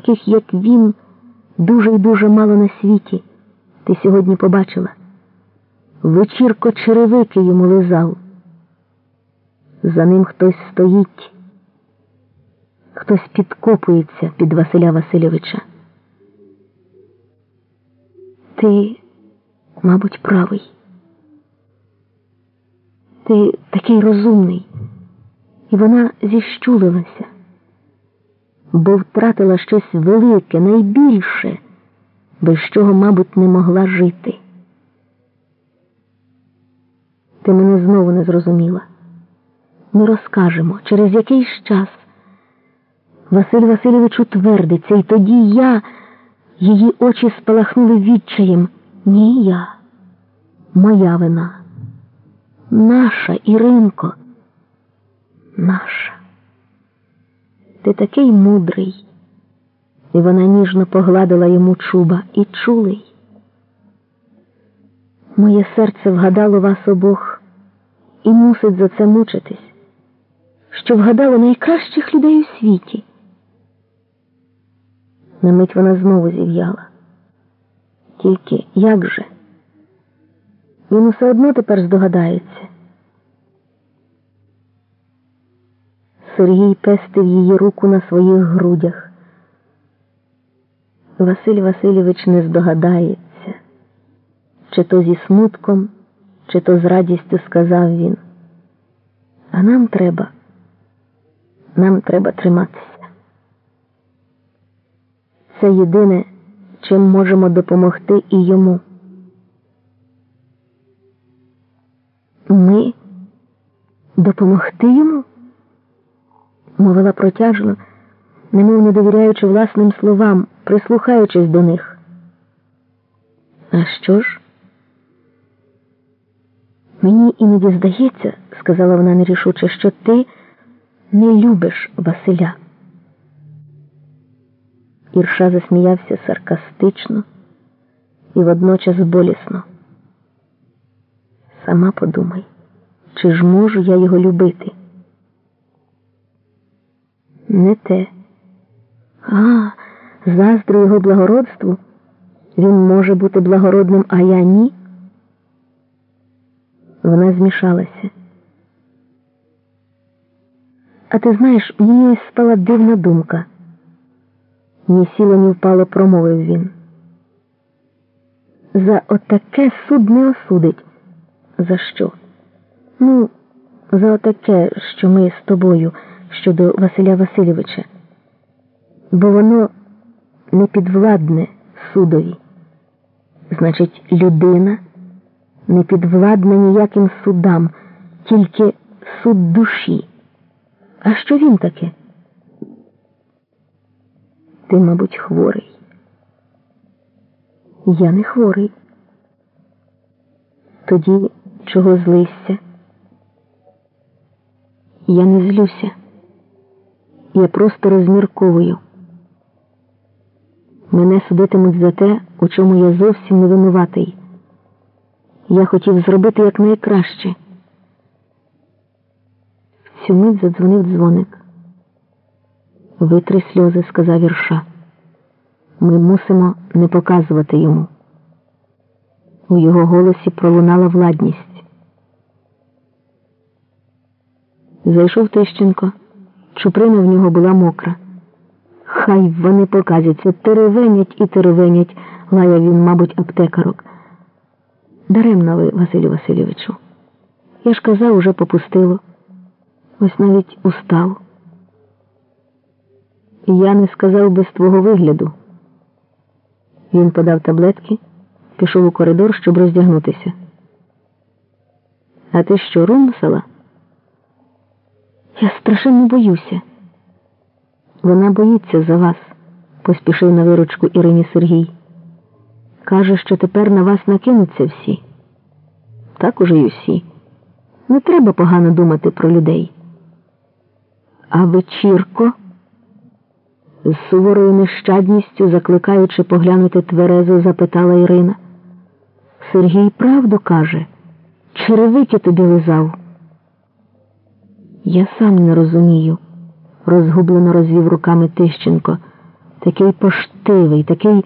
таких, як він, дуже і дуже мало на світі. Ти сьогодні побачила. Вечірко черевики йому лизав. За ним хтось стоїть, хтось підкопується під Василя Васильовича. Ти, мабуть, правий. Ти такий розумний, і вона зіщулилася, бо втратила щось велике, найбільше, без чого, мабуть, не могла жити. Ти мене знову не зрозуміла. Ми розкажемо, через якийсь час Василь Васильович утвердиться, і тоді я, її очі спалахнули відчаєм. Ні, я, моя вина. Наша Іринко, наша. Ти такий мудрий. І вона ніжно погладила йому чуба і чулий. Моє серце вгадало вас обох і мусить за це мучитись, що вгадало найкращих людей у світі. На мить вона знову зів'яла. Тільки як же? Він усе одно тепер здогадається. Сергій пестив її руку на своїх грудях. Василь Васильович не здогадається, чи то зі смутком, чи то з радістю сказав він. А нам треба, нам треба триматися. Це єдине, чим можемо допомогти і йому. Ми допомогти йому? Мовила протяжно, немов не довіряючи власним словам, прислухаючись до них. А що ж? Мені іноді здається, сказала вона нерішуче, що ти не любиш Василя. Ірша засміявся саркастично і водночас болісно. Сама подумай, чи ж можу я його любити? Не те. А, заздрю його благородству. Він може бути благородним, а я ні. Вона змішалася. А ти знаєш, мені ось спала дивна думка. Ні сіло, ні впало, промовив він. За отаке суд не осудить. За що? Ну, за отаке, що ми з тобою щодо Василя Васильовича, бо воно не підвладне судові. Значить, людина не підвладна ніяким судам, тільки суд душі. А що він таке? Ти, мабуть, хворий. Я не хворий. Тоді чого злися? Я не злюся. Я просто розмірковую. Мене судитимуть за те, у чому я зовсім не винуватий. Я хотів зробити якнайкраще. В мить задзвонив дзвоник. Витри сльози, сказав Ірша. Ми мусимо не показувати йому. У його голосі пролунала владність. Зайшов Тищенко. Чуприна в нього була мокра. Хай вони показяться, теревенять і теревенять, лаяв він, мабуть, аптекарок. Даремно ви, Василю Васильовичу. Я ж казав, уже попустило. Ось навіть устав. Я не сказав без твого вигляду. Він подав таблетки, пішов у коридор, щоб роздягнутися. А ти що, румсала? Я страшенно боюся. Вона боїться за вас, поспішив на виручку Ірині Сергій. Каже, що тепер на вас накинуться всі. Так уже й усі. Не треба погано думати про людей. А вечірко, з суворою нещадністю, закликаючи поглянути тверезо, запитала Ірина. Сергій правду каже, черевики тобі лизав. Я сам не розумію, розгублено розвів руками Тищенко. такий поштивий, такий